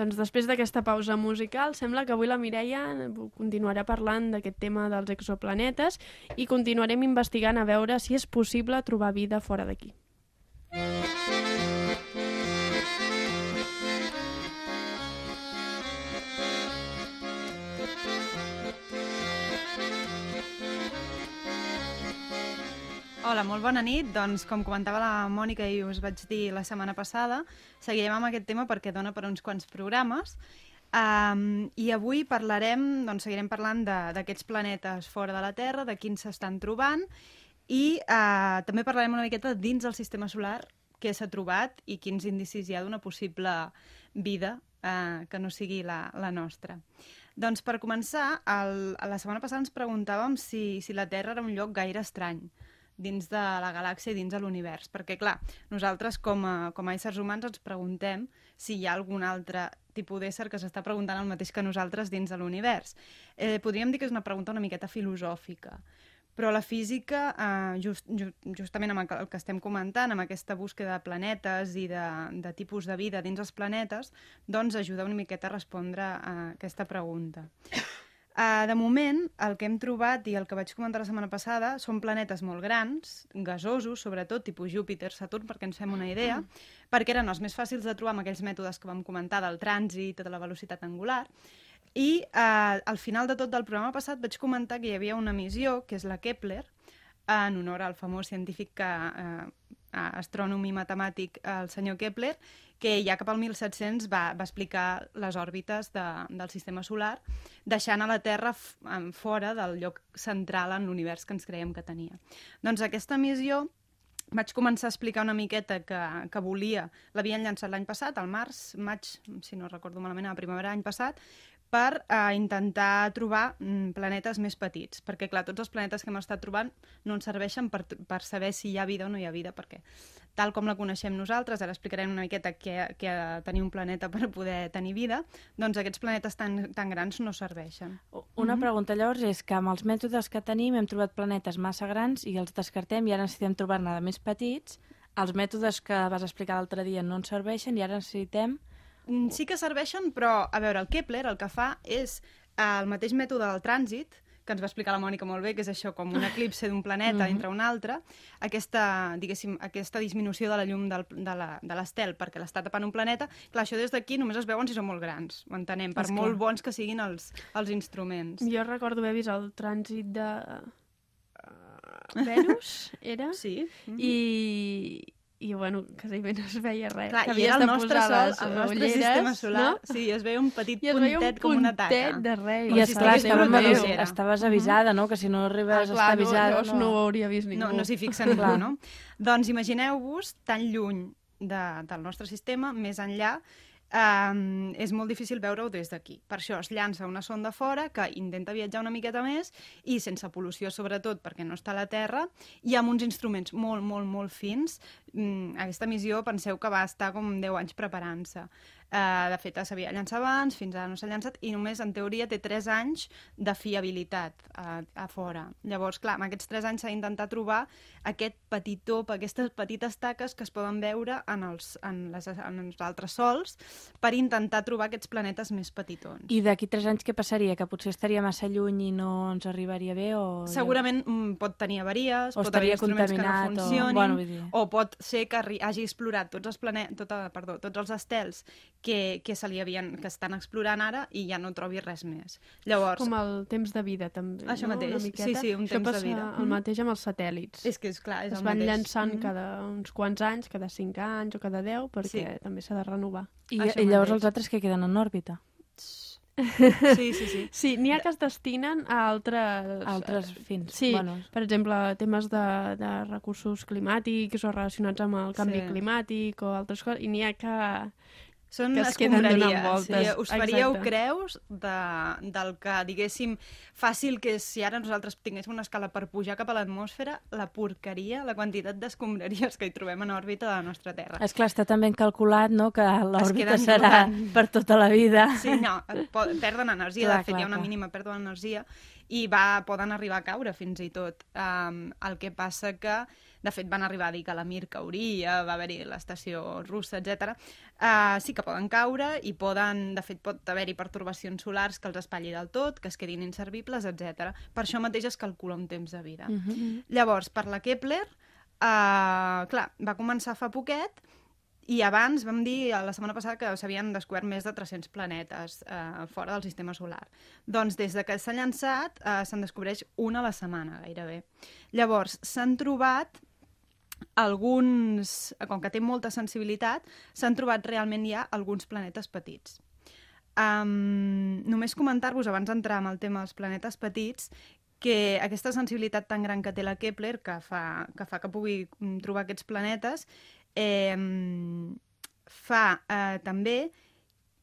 Doncs després d'aquesta pausa musical, sembla que avui la Mireia continuarà parlant d'aquest tema dels exoplanetes i continuarem investigant a veure si és possible trobar vida fora d'aquí. Hola, molt bona nit. Doncs, com comentava la Mònica i us vaig dir la setmana passada, seguirem amb aquest tema perquè dona per uns quants programes. Um, I avui parlarem, doncs seguirem parlant d'aquests planetes fora de la Terra, de quins s'estan trobant, i uh, també parlarem una miqueta dins del sistema solar què s'ha trobat i quins indicis hi ha d'una possible vida uh, que no sigui la, la nostra. Doncs per començar, el, la setmana passada ens preguntàvem si, si la Terra era un lloc gaire estrany dins de la galàxia i dins de l'univers. Perquè, clar, nosaltres com a, com a éssers humans ens preguntem si hi ha algun altre tipus d'ésser que s'està preguntant el mateix que nosaltres dins de l'univers. Eh, podríem dir que és una pregunta una miqueta filosòfica, però la física, eh, just, just, justament amb el que estem comentant, amb aquesta búsqueda de planetes i de, de tipus de vida dins els planetes, doncs ajuda una miqueta a respondre a aquesta pregunta. Uh, de moment, el que hem trobat i el que vaig comentar la setmana passada són planetes molt grans, gasosos, sobretot tipus Júpiter, Saturn, perquè ens fem una idea, mm. perquè eren els més fàcils de trobar amb aquells mètodes que vam comentar del trànsit, de la velocitat angular, i uh, al final de tot del programa passat vaig comentar que hi havia una missió, que és la Kepler, en honor al famós científic que, uh, astrònom i matemàtic, el senyor Kepler, que ja cap al 1700 va, va explicar les òrbites de, del sistema solar, deixant a la Terra fora del lloc central en l'univers que ens creiem que tenia. Doncs aquesta missió vaig començar a explicar una miqueta que, que volia, l'havien llançat l'any passat, al març, maig, si no recordo malament, a la primavera l'any passat, per eh, intentar trobar mm, planetes més petits, perquè clar, tots els planetes que hem estat trobant no ens serveixen per, per saber si hi ha vida o no hi ha vida, perquè tal com la coneixem nosaltres, ara explicarem una miqueta què, què ha de tenir un planeta per poder tenir vida, doncs aquests planetes tan, tan grans no serveixen. Una mm -hmm. pregunta llavors és que amb els mètodes que tenim hem trobat planetes massa grans i els descartem i ara necessitem trobar-ne de més petits. Els mètodes que vas explicar l'altre dia no ens serveixen i ara necessitem sí que serveixen, però, a veure, el Kepler el que fa és eh, el mateix mètode del trànsit, que ens va explicar la Mònica molt bé, que és això, com un eclipse d'un planeta mm -hmm. entre un altre, aquesta, diguéssim, aquesta disminució de la llum del, de l'estel perquè l'està tapant un planeta, clar, això des d'aquí només es veuen si són molt grans, ho entenem, per molt bons que siguin els, els instruments. Jo recordo haver vist el trànsit de... Uh, Venus, era? Sí. Mm -hmm. I, i bueno, quasi bé no es veia res. Clar, i era el nostre sol, el nostre ulleres, sistema solar, no? sí, es veia un petit I puntet un com una taca. I de res. I, I esclar, estaves, avis, estaves avisada, no? Que si no arribes ah, clar, a estar avisada... No, no, no ho hauria vist ningú. No, no s'hi fixa ningú, no? doncs imagineu-vos tan lluny de, del nostre sistema, més enllà, um, és molt difícil veure-ho des d'aquí. Per això es llança una sonda fora que intenta viatjar una miqueta més i sense pol·lució, sobretot, perquè no està a la Terra, i amb uns instruments molt, molt, molt fins. Mm, aquesta missió penseu que va estar com 10 anys preparant-se. Uh, de fet, s'havia llançat abans, fins ara no s'ha llançat, i només, en teoria, té 3 anys de fiabilitat a, a fora. Llavors, clar, amb aquests 3 anys s'ha d'intentar trobar aquest petit top, aquestes petites taques que es poden veure en els, en les, en els altres sols per intentar trobar aquests planetes més petitons. I d'aquí 3 anys què passaria? Que potser estaria massa lluny i no ens arribaria bé? O... Segurament mm, pot tenir avaries, o pot haver instruments que no funcionin, o, bueno, dir... o pot ser que hagi explorat tots els, planet... tota, perdó, tots els estels que, que se li havien, que estan explorant ara i ja no trobi res més. Llavors... Com el temps de vida, també, Això no? mateix, sí, sí, un Això temps de vida. el mateix amb els satèl·lits. És que és clar, és es el van mateix. llançant mm. cada uns quants anys, cada 5 anys o cada 10, perquè sí. també s'ha de renovar. I, i llavors els altres que queden en òrbita? Sí, sí, sí. Sí, n'hi ha que es destinen a altres... Altres fins. Sí, bueno. per exemple, temes de, de recursos climàtics o relacionats amb el canvi sí. climàtic o altres coses, i n'hi ha que, són que es voltes. Sí, us faríeu Exacte. creus de, del que, diguéssim, fàcil que és, si ara nosaltres tinguéssim una escala per pujar cap a l'atmosfera, la porqueria, la quantitat d'escombraries que hi trobem en òrbita de la nostra Terra. És clar, està també calculat no, que l'òrbita serà durant... per tota la vida. Sí, no, perden energia, clar, de fet clar, hi ha una clar. mínima pèrdua d'energia i va, poden arribar a caure fins i tot. Um, el que passa que de fet van arribar a dir que la Mir cauria, va haver-hi l'estació russa, etc. Uh, sí que poden caure i poden, de fet, pot haver-hi pertorbacions solars que els espatlli del tot, que es quedin inservibles, etc. Per això mateix es calcula un temps de vida. Mm -hmm. Llavors, per la Kepler, uh, clar, va començar fa poquet i abans vam dir la setmana passada que s'havien descobert més de 300 planetes eh, fora del sistema solar. Doncs des de que s'ha llançat eh, se'n descobreix una a la setmana gairebé. Llavors s'han trobat alguns, com que té molta sensibilitat, s'han trobat realment ja alguns planetes petits. Um, només comentar-vos, abans d'entrar en el tema dels planetes petits, que aquesta sensibilitat tan gran que té la Kepler, que fa que, fa que pugui mm, trobar aquests planetes, eh, fa eh, també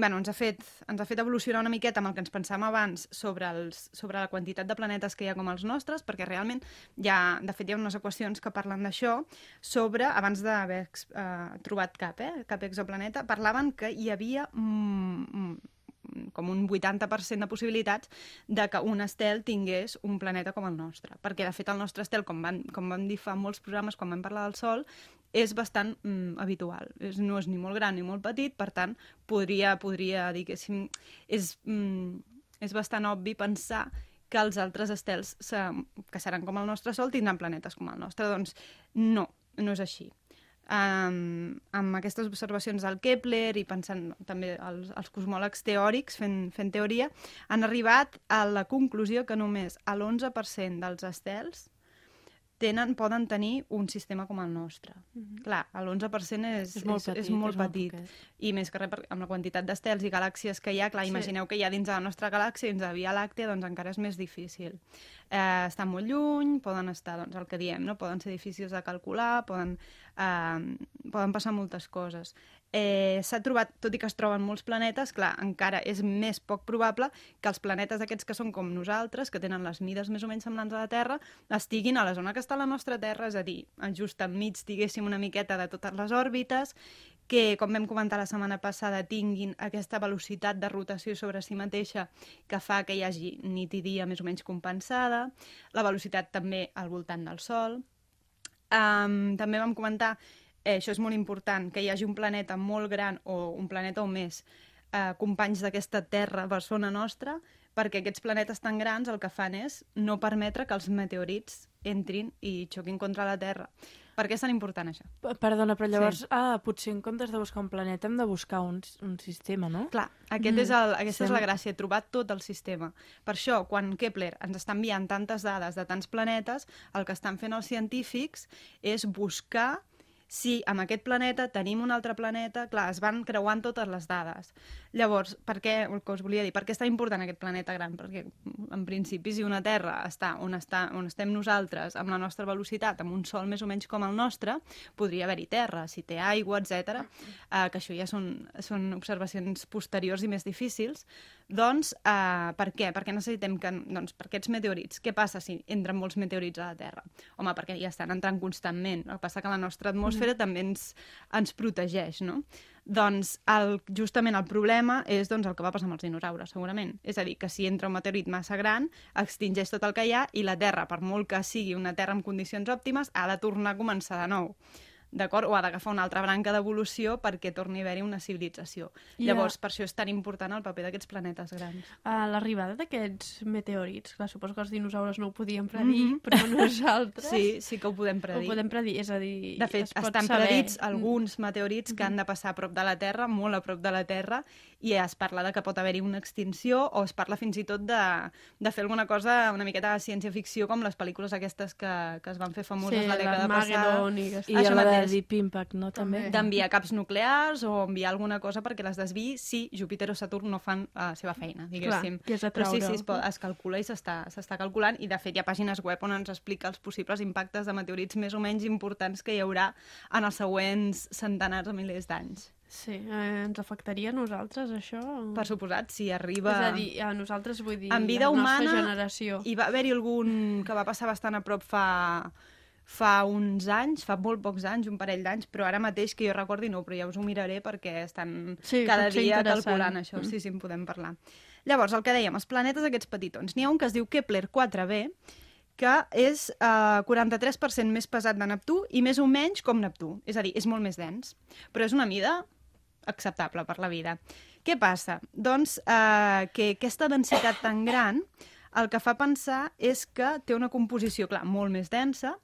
bueno, ens, ha fet, ens ha fet evolucionar una miqueta amb el que ens pensàvem abans sobre, els, sobre la quantitat de planetes que hi ha com els nostres, perquè realment hi ha, de fet hi ha unes equacions que parlen d'això, sobre, abans d'haver eh, trobat cap, eh, cap exoplaneta, parlaven que hi havia mm, mm com un 80% de possibilitats de que un estel tingués un planeta com el nostre. Perquè, de fet, el nostre estel, com, van, com vam dir fa molts programes quan vam parlar del Sol, és bastant mm, habitual. És, no és ni molt gran ni molt petit, per tant, podria, podria que és, mm, és bastant obvi pensar que els altres estels que seran com el nostre Sol tindran planetes com el nostre. Doncs no, no és així um, amb aquestes observacions del Kepler i pensant també els, els cosmòlegs teòrics fent, fent teoria, han arribat a la conclusió que només l'11% dels estels tenen, poden tenir un sistema com el nostre. Mm -hmm. Clar, l'11% és, és molt és, petit. És molt és petit. Molt I més que res, amb la quantitat d'estels i galàxies que hi ha, clar, sí. imagineu que hi ha dins de la nostra galàxia, dins de la Via Làctea, doncs encara és més difícil. Eh, estan molt lluny, poden estar, doncs, el que diem, no? poden ser difícils de calcular, poden, eh, poden passar moltes coses eh, s'ha trobat, tot i que es troben molts planetes, clar, encara és més poc probable que els planetes aquests que són com nosaltres, que tenen les mides més o menys semblants a la Terra, estiguin a la zona que està la nostra Terra, és a dir, just enmig, diguéssim, una miqueta de totes les òrbites, que, com vam comentar la setmana passada, tinguin aquesta velocitat de rotació sobre si mateixa que fa que hi hagi nit i dia més o menys compensada, la velocitat també al voltant del Sol. Um, també vam comentar eh, això és molt important, que hi hagi un planeta molt gran o un planeta o més eh, companys d'aquesta Terra per zona nostra, perquè aquests planetes tan grans el que fan és no permetre que els meteorits entrin i xoquin contra la Terra. Per què és tan important això? Perdona, però llavors, sí. ah, potser en comptes de buscar un planeta hem de buscar un, un sistema, no? Clar, aquest mm. és el, aquesta sí. és la gràcia, trobar tot el sistema. Per això, quan Kepler ens està enviant tantes dades de tants planetes, el que estan fent els científics és buscar si amb aquest planeta tenim un altre planeta, clar, es van creuant totes les dades. Llavors, per què, el que us volia dir, per què està important aquest planeta gran? Perquè, en principi, si una Terra està on, està, on estem nosaltres, amb la nostra velocitat, amb un sol més o menys com el nostre, podria haver-hi Terra, si té aigua, etc. Eh, que això ja són, són observacions posteriors i més difícils. Doncs, eh, per què? Perquè necessitem que, doncs, per aquests meteorits, què passa si entren molts meteorits a la Terra? Home, perquè ja estan entrant constantment. El que passa que la nostra atmosfera l'atmosfera també ens, ens protegeix, no? Doncs el, justament el problema és doncs, el que va passar amb els dinosaures, segurament. És a dir, que si entra un meteorit massa gran, extingeix tot el que hi ha i la Terra, per molt que sigui una Terra amb condicions òptimes, ha de tornar a començar de nou d'acord? O ha d'agafar una altra branca d'evolució perquè torni a haver-hi una civilització. Yeah. Llavors, per això és tan important el paper d'aquests planetes grans. Uh, L'arribada d'aquests meteorits, clar, suposo que els dinosaures no ho podien predir, mm -hmm. però nosaltres... Sí, sí que ho podem predir. Ho podem predir, és a dir... De fet, estan saber... predits alguns meteorits mm -hmm. que han de passar a prop de la Terra, molt a prop de la Terra, i es parla de que pot haver-hi una extinció o es parla fins i tot de, de fer alguna cosa una miqueta de ciència-ficció com les pel·lícules aquestes que, que es van fer famoses sí, la dècada passada. I, i Això la de Deep Impact, no? També. D'enviar caps nuclears o enviar alguna cosa perquè les desviï si Júpiter o Saturn no fan la seva feina, diguéssim. Clar, que és Però sí, sí, es, pot, es calcula i s'està calculant i de fet hi ha pàgines web on ens explica els possibles impactes de meteorits més o menys importants que hi haurà en els següents centenars o milers d'anys. Sí, eh, ens afectaria a nosaltres, això? Per suposat, si arriba... És a dir, a nosaltres vull dir, en vida a la humana, generació. Hi va haver-hi algun que va passar bastant a prop fa, fa uns anys, fa molt pocs anys, un parell d'anys, però ara mateix que jo recordi no, però ja us ho miraré perquè estan sí, cada dia calculant això, mm. sí, sí, en podem parlar. Llavors, el que dèiem, els planetes aquests petitons. N'hi ha un que es diu Kepler 4b, que és eh, 43% més pesat de Neptú i més o menys com Neptú. És a dir, és molt més dens. Però és una mida acceptable per la vida. Què passa? Doncs eh, que aquesta densitat tan gran el que fa pensar és que té una composició, clar, molt més densa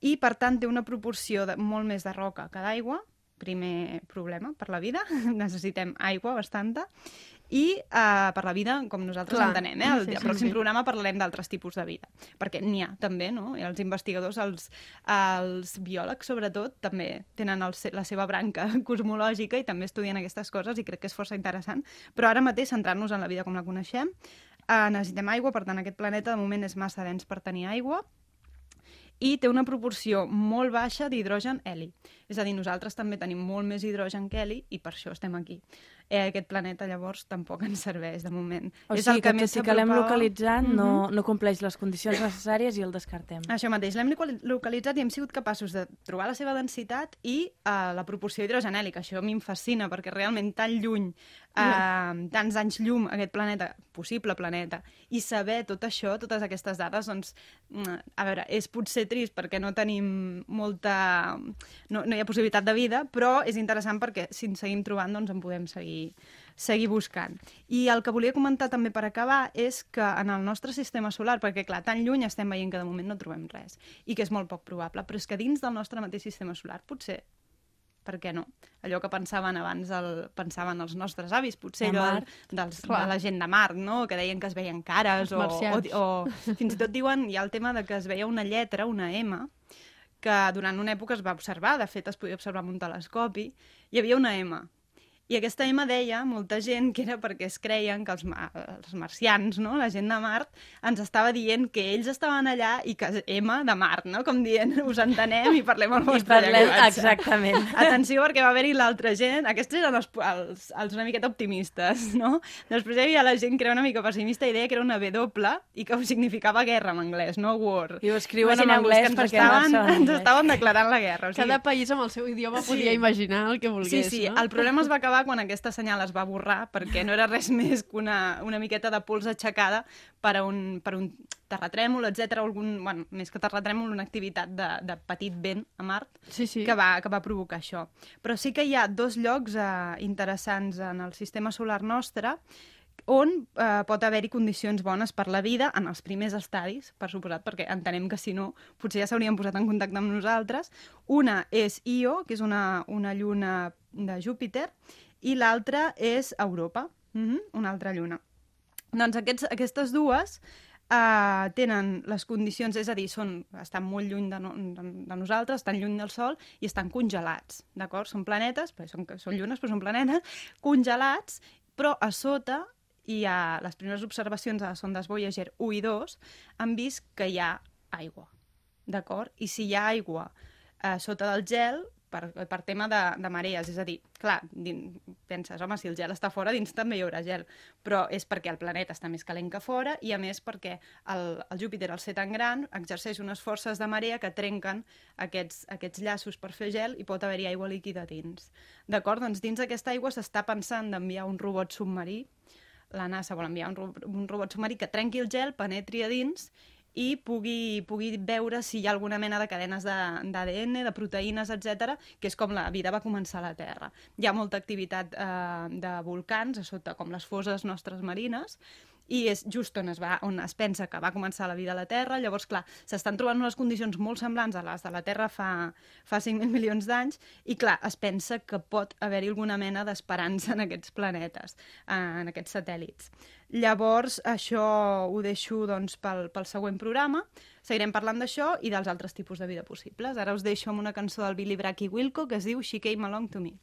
i, per tant, té una proporció de, molt més de roca que d'aigua, primer problema per la vida, necessitem aigua bastanta, i uh, per la vida com nosaltres Clar. entenem. Eh? El, Sí, el sí, pròxim sí. programa parlarem d'altres tipus de vida, perquè n'hi ha també, no? I els investigadors, els, els biòlegs sobretot, també tenen el, la seva branca cosmològica i també estudien aquestes coses i crec que és força interessant. Però ara mateix, centrant-nos en la vida com la coneixem, eh, necessitem aigua, per tant aquest planeta de moment és massa dens per tenir aigua, i té una proporció molt baixa d'hidrogen-heli. És a dir, nosaltres també tenim molt més hidrogen que heli i per això estem aquí. Eh, aquest planeta, llavors, tampoc ens serveix de moment. O és sigui que, més tot i que l'hem localitzat, no, Mhm. no compleix les condicions necessàries i el descartem. Això mateix, l'hem locali- localitzat i hem sigut capaços de trobar la seva densitat i uh, la proporció hidrogenèlica. Això a mi em fascina, perquè realment tan lluny, uh, tants anys llum, aquest planeta, possible planeta, i saber tot això, totes aquestes dades, doncs, mm, a veure, és potser trist perquè no tenim molta... No, no hi ha possibilitat de vida, però és interessant perquè si ens seguim trobant, doncs en podem seguir, seguir buscant. I el que volia comentar també per acabar és que en el nostre sistema solar, perquè clar, tan lluny estem veient que de moment no trobem res, i que és molt poc probable, però és que dins del nostre mateix sistema solar potser per què no? Allò que pensaven abans el, pensaven els nostres avis, potser De allò Mart. dels, Clar. de la gent de Mart, no? que deien que es veien cares, o, o, o fins i tot diuen, hi ha el tema de que es veia una lletra, una M, que durant una època es va observar, de fet es podia observar amb un telescopi, hi havia una M. I aquesta M deia, molta gent, que era perquè es creien que els, ma els marcians, no? la gent de Mart, ens estava dient que ells estaven allà i que M de Mart, no? com dient, us entenem i parlem el vostre parlem, llenguatge. exactament. Atenció, perquè va haver-hi l'altra gent. Aquests eren els, els, els una miqueta optimistes, no? Després hi havia la gent que era una mica pessimista i deia que era una W i que significava guerra en anglès, no war. I ho escriuen en Imagineu-vos anglès que ens perquè no estaven, saben ens anglès. estaven declarant la guerra. O sigui, Cada país amb el seu idioma Sí. podia imaginar el que volgués, Sí, sí, no? el problema es va acabar quan aquesta senyal es va borrar, perquè no era res més que una, una miqueta de pols aixecada per a un, per un terratrèmol, etc algun, bueno, més que terratrèmol, una activitat de, de petit vent a Mart, Sí, sí. que, va, que va provocar això. Però sí que hi ha dos llocs eh, interessants en el sistema solar nostre on eh, pot haver-hi condicions bones per la vida en els primers estadis, per suposat, perquè entenem que si no, potser ja s'haurien posat en contacte amb nosaltres. Una és Io, que és una, una lluna de Júpiter, i l'altra és Europa, mm -hmm, una altra lluna. Doncs aquests, aquestes dues uh, tenen les condicions, és a dir, són, estan molt lluny de, no, de, de nosaltres, estan lluny del Sol i estan congelats, d'acord? Són planetes, però són, són llunes, però són planetes, congelats, però a sota hi ha les primeres observacions a les sondes Voyager 1 i 2 han vist que hi ha aigua, d'acord? I si hi ha aigua eh, sota del gel, per, per tema de, de marees, és a dir, clar, din, penses, home, si el gel està fora, dins també hi haurà gel, però és perquè el planeta està més calent que fora i a més perquè el, el Júpiter, al ser tan gran, exerceix unes forces de marea que trenquen aquests, aquests llaços per fer gel i pot haver-hi aigua líquida dins. D'acord? Doncs dins d'aquesta aigua s'està pensant d'enviar un robot submarí la NASA vol enviar un, ro un robot submarí que trenqui el gel, penetri a dins i pugui, pugui veure si hi ha alguna mena de cadenes d'ADN, de, de proteïnes, etc, que és com la vida va començar a la Terra. Hi ha molta activitat eh, de volcans a sota, com les foses nostres marines, i és just on es, va, on es pensa que va començar la vida a la Terra. Llavors, clar, s'estan trobant unes condicions molt semblants a les de la Terra fa, fa 5.000 milions d'anys i, clar, es pensa que pot haver-hi alguna mena d'esperança en aquests planetes, en aquests satèl·lits. Llavors, això ho deixo doncs, pel, pel següent programa. Seguirem parlant d'això i dels altres tipus de vida possibles. Ara us deixo amb una cançó del Billy Bragg i Wilco que es diu She Came Along to Me.